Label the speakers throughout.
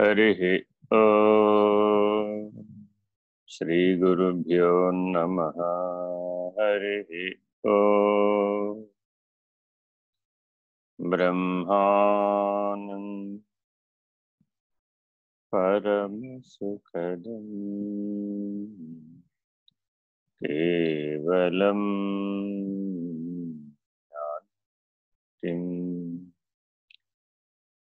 Speaker 1: हरिः ओ श्रीगुरुभ्यो नमः। हरिः ओ ब्रह्मानं परमसुखदम् केवलं ज्ञातिम्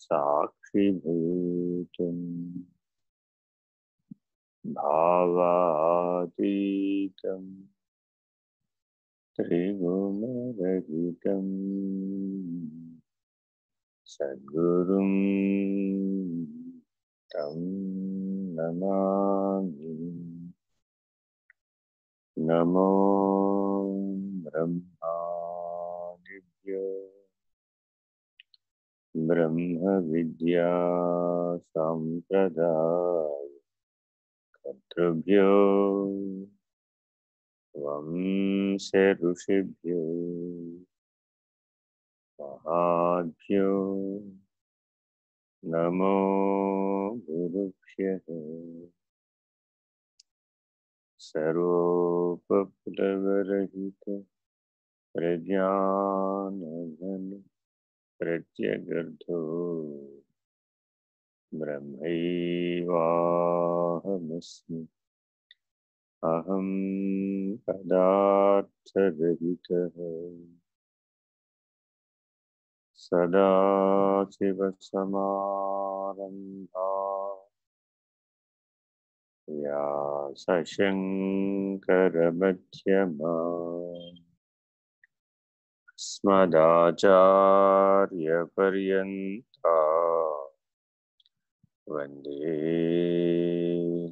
Speaker 1: साक्षिभूतम् भावातीतं त्रिगुणरहितम् सद्गुरुं तं नमामि। नमो ब्रह्मादिभ्यो ब्रह्मविद्या सम्प्रदाय कर्तृभ्यो वंश ऋषिभ्यो महाभ्यो नमो गुरुभ्यः सर्वोपप्लवरहित प्रज्ञानघन प्रत्यगर्धो ब्रह्मैवाहमस्मि। अहं पदार्थरहितः। सदाशिवसमारम्भा व्यासशङ्करमध्यमा। स्मदाचार्यपर्यन्ता वन्दे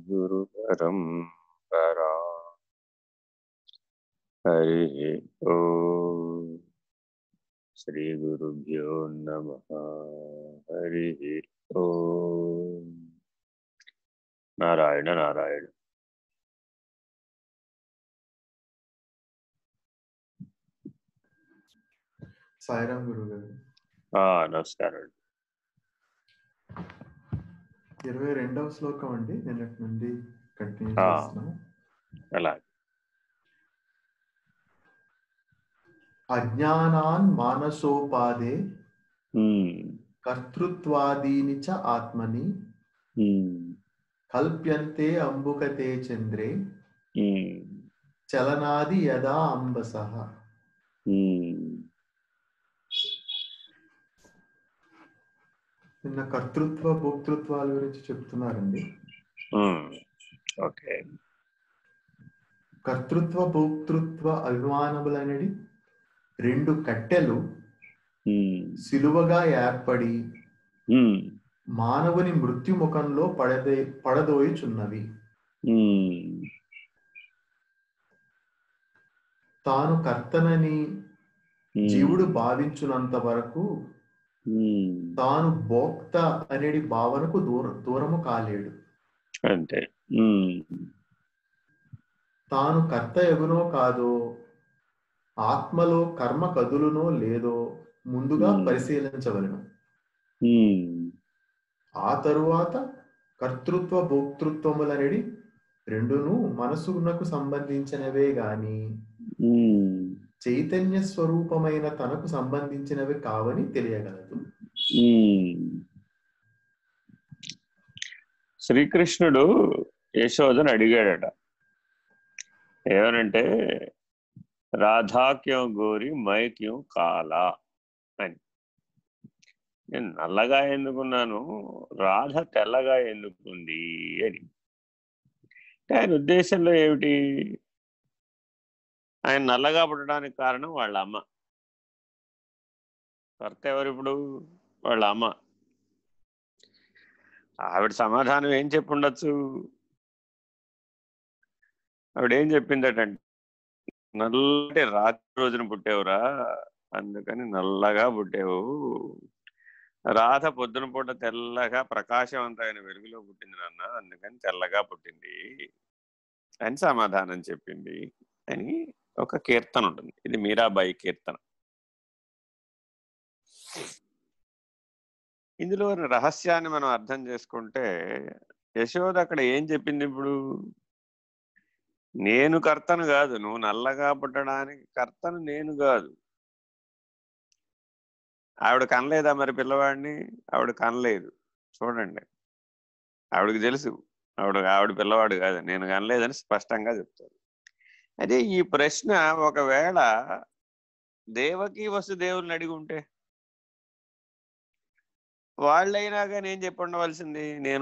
Speaker 1: गुरुपरम्परा हरिः ओ श्रीगुरुभ्यो नमः हरिः ओ नारायण नारायण
Speaker 2: సాయిరామ్ గురువు గారు.
Speaker 1: నమస్కారం
Speaker 2: ఇరవై రెండవ శ్లోకం అండి. నిన్నటి నుండి కంటిన్యూ. చేస్తున్నాం
Speaker 1: అలా
Speaker 2: అజ్ఞానాన్ మానసోపాదే కర్తృత్వాదీని చ ఆత్మని కల్ప్యంతే అంబుకతే చంద్రే చలనాది యదా అంబస నిన్న కర్తృత్వ భోక్తృత్వాల గురించి చెప్తున్నారండి.
Speaker 1: ఓకే.
Speaker 2: కర్తృత్వ భోక్తృత్వ అభిమానములనేది రెండు కట్టెలు సిలువగా ఏర్పడి మానవుని మృత్యుముఖంలో పడదే పడదోయుచున్నవి. తాను కర్తనని జీవుడు భావించున్నంత వరకు తాను భోక్త అనేది భావనకు దూర దూరము కాలేడు.
Speaker 1: అంతే.
Speaker 2: తాను కర్త ఎగునో కాదో ఆత్మలో కర్మ కదులునో లేదో ముందుగా. పరిశీలించవలను. ఆ తరువాత కర్తృత్వ భోక్తృత్వములనేది రెండును మనసునకు సంబంధించినవే గాని చైతన్య స్వరూపమైన తనకు సంబంధించినవి కావని తెలియగలదు.
Speaker 1: శ్రీకృష్ణుడు యశోదని అడిగాడట. ఏమనంటే రాధాక్యం గోరి మైక్యం కాలా అని. నేను నల్లగా ఎందుకున్నాను? రాధ తెల్లగా ఎందుకుంది అని. ఆయన ఉద్దేశంలో ఏమిటి? ఆయన నల్లగా పుట్టడానికి కారణం వాళ్ళ అమ్మ. భర్త ఎవరు ఇప్పుడు? వాళ్ళ అమ్మ. ఆవిడ సమాధానం ఏం చెప్పుండొచ్చు? ఆవిడ ఏం చెప్పిందటంటే నల్లటి రాత్రి రోజున పుట్టేవురా అందుకని నల్లగా పుట్టేవు. రాధ పొద్దున పూట తెల్లగా ప్రకాశవంతమైన వెలుగులో పుట్టింది నాన్న అందుకని తెల్లగా పుట్టింది అని సమాధానం చెప్పింది అని ఒక కీర్తన ఉంటుంది. ఇది మీరాబాయి కీర్తన. ఇందులో రహస్యాన్ని మనం అర్థం చేసుకుంటే యశోద అక్కడ ఏం చెప్పింది ఇప్పుడు? నేను కర్తను కాదు నువ్వు నల్లగా పుట్టడానికి కర్తను నేను కాదు. ఆవిడ కనలేదా మరి పిల్లవాడిని? ఆవిడ కనలేదు. చూడండి. ఆవిడకి తెలుసు. ఆవిడ ఆవిడ పిల్లవాడు కాదు. నేను కనలేదని స్పష్టంగా చెప్తాను అదే ఈ ప్రశ్న ఒకవేళ దేవకి వసుదేవుల్ని అడిగి ఉంటే వాళ్ళైనా కానీ ఏం చెప్పి ఉండవలసింది? నేను